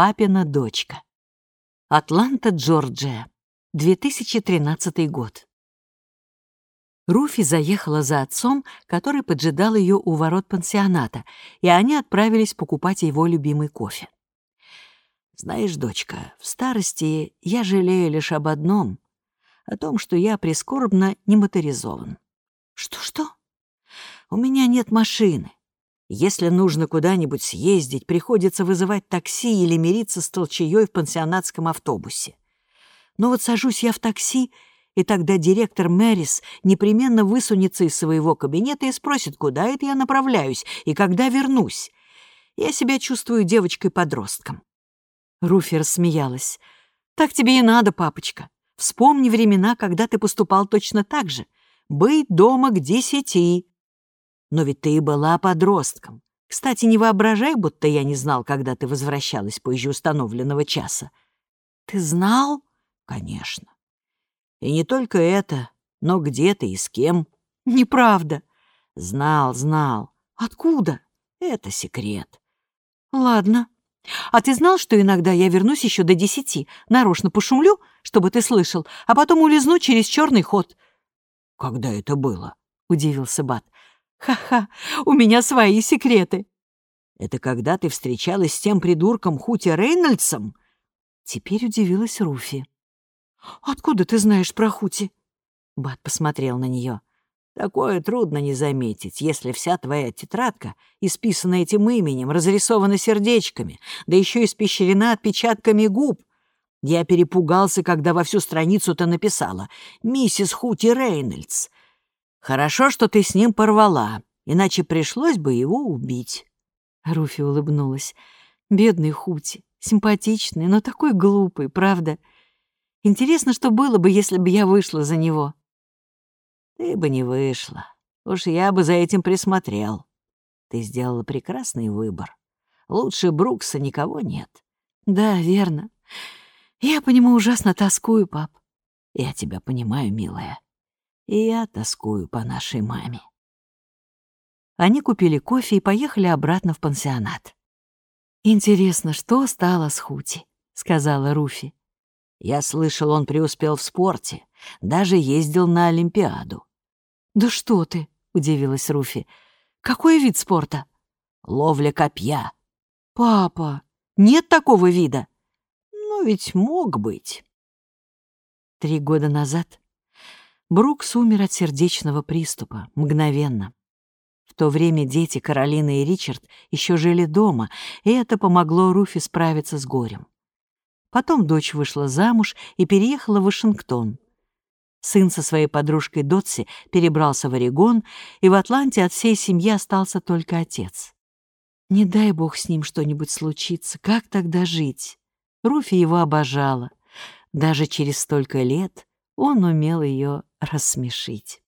Папина дочка. Атланта, Джорджия. 2013 год. Руфи заехала за отцом, который поджидал ее у ворот пансионата, и они отправились покупать его любимый кофе. «Знаешь, дочка, в старости я жалею лишь об одном — о том, что я прискорбно не моторизован». «Что-что?» «У меня нет машины. Если нужно куда-нибудь съездить, приходится вызывать такси или мириться с толчаей в пансионатском автобусе. Но вот сажусь я в такси — и тогда директор Мэрис непременно высунется из своего кабинета и спросит, куда это я направляюсь и когда вернусь. Я себя чувствую девочкой-подростком. Руфи рассмеялась. «Так тебе и надо, папочка. Вспомни времена, когда ты поступал точно так же. Быть дома к десяти. Но ведь ты и была подростком. Кстати, не воображай, будто я не знал, когда ты возвращалась позже установленного часа. Ты знал? Конечно. И не только это, но где ты и с кем. Неправда. Знал, знал. Откуда? Это секрет. Ладно. А ты знал, что иногда я вернусь еще до десяти, нарочно пошумлю, чтобы ты слышал, а потом улизну через черный ход? Когда это было? Удивился Бат. Ха-ха, у меня свои секреты. Это когда ты встречалась с тем придурком Хути Рейнольдсом? Теперь удивилась Руфи. «Откуда ты знаешь про Хути?» Бат посмотрел на нее. «Такое трудно не заметить, если вся твоя тетрадка исписана этим именем, разрисована сердечками, да еще испещрена отпечатками губ. Я перепугался, когда во всю страницу ты написала «Миссис Хути Рейнольдс». Хорошо, что ты с ним порвала, иначе пришлось бы его убить». Руфи улыбнулась. «Бедный Хути, симпатичный, но такой глупый, правда?» Интересно, что было бы, если бы я вышла за него. Ты бы не вышла. Уж я бы за этим присмотрел. Ты сделала прекрасный выбор. Лучше Брукса никого нет. Да, верно. Я по нему ужасно тоскую, пап. Я тебя понимаю, милая. И я тоскую по нашей маме. Они купили кофе и поехали обратно в пансионат. «Интересно, что стало с Хути?» — сказала Руфи. Я слышал, он преуспел в спорте, даже ездил на Олимпиаду. «Да что ты!» — удивилась Руфи. «Какой вид спорта?» «Ловля копья». «Папа, нет такого вида?» «Ну ведь мог быть». Три года назад Брукс умер от сердечного приступа, мгновенно. В то время дети Каролина и Ричард еще жили дома, и это помогло Руфи справиться с горем. Потом дочь вышла замуж и переехала в Вашингтон. Сын со своей подружкой Дотси перебрался в Орегон, и в Атланте от всей семьи остался только отец. Не дай бог с ним что-нибудь случится, как тогда жить? Руфи его обожала. Даже через столько лет он умел ее рассмешить.